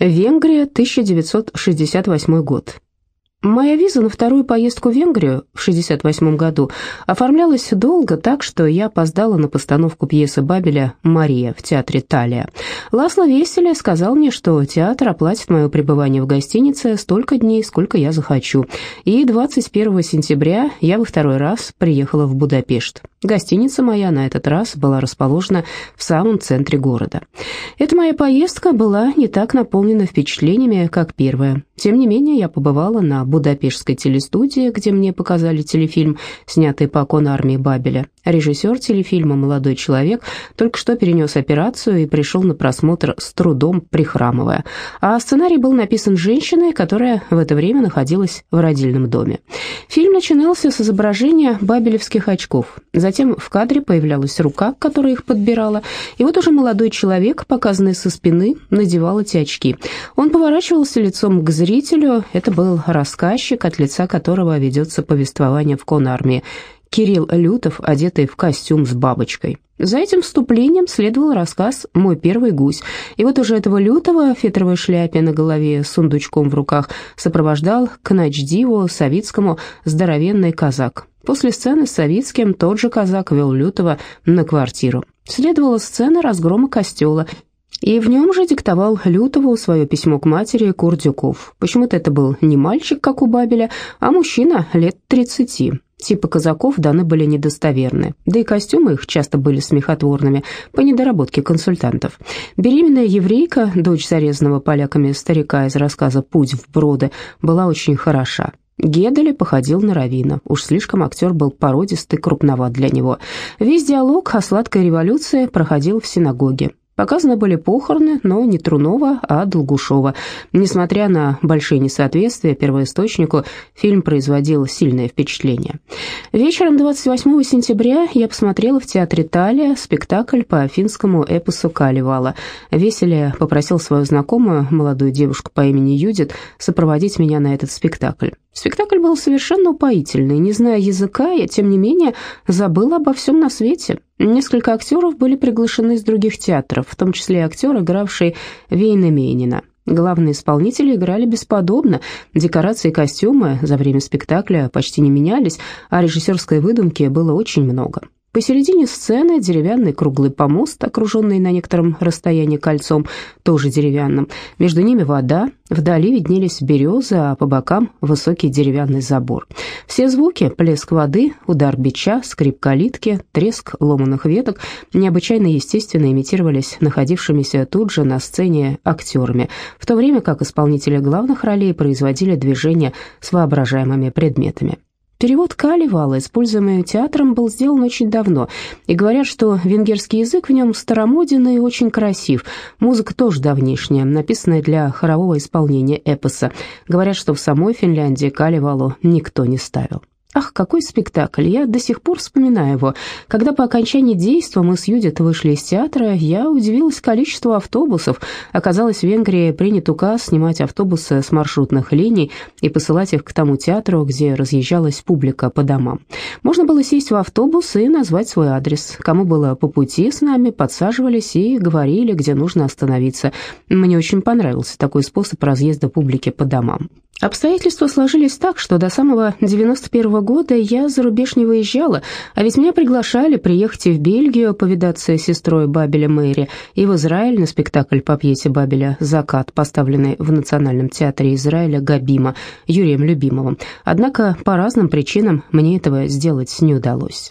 Венгрия, 1968 год. Моя виза на вторую поездку в Венгрию в 1968 году оформлялась долго так, что я опоздала на постановку пьесы Бабеля «Мария» в театре Талия. Ласло Веселя сказал мне, что театр оплатит мое пребывание в гостинице столько дней, сколько я захочу. И 21 сентября я во второй раз приехала в Будапешт. Гостиница моя на этот раз была расположена в самом центре города. Эта моя поездка была не так наполнена впечатлениями, как первая. Тем не менее, я побывала на Будапештской телестудии, где мне показали телефильм, снятый по конармии Бабеля. Режиссер телефильма «Молодой человек» только что перенес операцию и пришел на просмотр с трудом прихрамывая. А сценарий был написан женщиной, которая в это время находилась в родильном доме. Фильм начинался с изображения бабелевских очков. Затем в кадре появлялась рука, которая их подбирала, и вот уже молодой человек, показанный со спины, надевал эти очки. Он поворачивался лицом к зрителю, это был рассказчик, от лица которого ведется повествование в конармии. Кирилл Лютов, одетый в костюм с бабочкой. За этим вступлением следовал рассказ «Мой первый гусь». И вот уже этого Лютого в фетровой шляпе на голове с сундучком в руках сопровождал к Начдиву Савицкому здоровенный казак. После сцены с Савицким тот же казак вел Лютого на квартиру. Следовала сцена разгрома костела, и в нем же диктовал Лютову свое письмо к матери Курдюков. Почему-то это был не мальчик, как у Бабеля, а мужчина лет тридцати. Типы казаков даны были недостоверны, да и костюмы их часто были смехотворными по недоработке консультантов. Беременная еврейка, дочь зарезанного поляками старика из рассказа «Путь в броды», была очень хороша. Гедели походил на Равина. Уж слишком актер был породистый, крупноват для него. Весь диалог о сладкой революции проходил в синагоге. Показаны были похороны, но не Трунова, а Долгушова. Несмотря на большие несоответствия первоисточнику, фильм производил сильное впечатление. Вечером 28 сентября я посмотрела в театре Талия спектакль по финскому эпосу Каливала. Веселя попросил свою знакомую, молодую девушку по имени Юдит, сопроводить меня на этот спектакль. Спектакль был совершенно упоительный. Не зная языка, я, тем не менее, забыла обо всем на свете. Несколько актеров были приглашены из других театров, в том числе актер, игравший Вейна Мейнина. Главные исполнители играли бесподобно, декорации и костюмы за время спектакля почти не менялись, а режиссерской выдумки было очень много. Посередине сцены деревянный круглый помост, окруженный на некотором расстоянии кольцом, тоже деревянным. Между ними вода, вдали виднелись березы, а по бокам высокий деревянный забор. Все звуки – плеск воды, удар бича, скрип калитки, треск ломаных веток – необычайно естественно имитировались находившимися тут же на сцене актерами, в то время как исполнители главных ролей производили движения с воображаемыми предметами. Перевод Каливала, используемый театром, был сделан очень давно, и говорят, что венгерский язык в нем старомоден и очень красив. Музыка тоже давнишняя, написанная для хорового исполнения эпоса. Говорят, что в самой Финляндии Каливалу никто не ставил. Ах, какой спектакль! Я до сих пор вспоминаю его. Когда по окончании действа мы с Юдит вышли из театра, я удивилась количеству автобусов. Оказалось, в Венгрии принят указ снимать автобусы с маршрутных линий и посылать их к тому театру, где разъезжалась публика по домам. Можно было сесть в автобус и назвать свой адрес. Кому было по пути с нами, подсаживались и говорили, где нужно остановиться. Мне очень понравился такой способ разъезда публики по домам. Обстоятельства сложились так, что до самого 91 -го года я за рубеж не выезжала, а ведь меня приглашали приехать в Бельгию повидаться с сестрой Бабеля Мэри, и в Израиль на спектакль по пьесе Бабеля «Закат», поставленный в Национальном театре Израиля Габима Юрием Любимовым. Однако по разным причинам мне этого сделать не удалось.